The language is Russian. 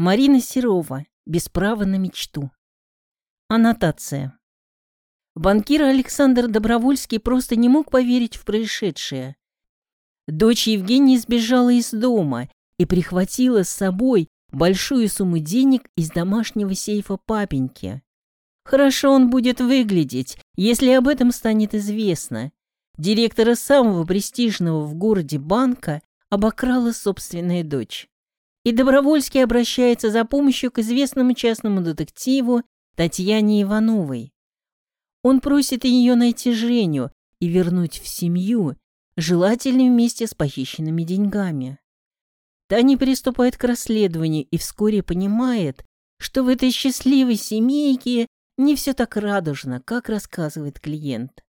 Марина Серова. Без права на мечту. Аннотация. Банкир Александр Добровольский просто не мог поверить в происшедшее. Дочь Евгения сбежала из дома и прихватила с собой большую сумму денег из домашнего сейфа папеньки. Хорошо он будет выглядеть, если об этом станет известно. Директора самого престижного в городе банка обокрала собственная дочь. И Добровольский обращается за помощью к известному частному детективу Татьяне Ивановой. Он просит ее найти Женю и вернуть в семью, желательно вместе с похищенными деньгами. Таня приступает к расследованию и вскоре понимает, что в этой счастливой семейке не все так радужно, как рассказывает клиент.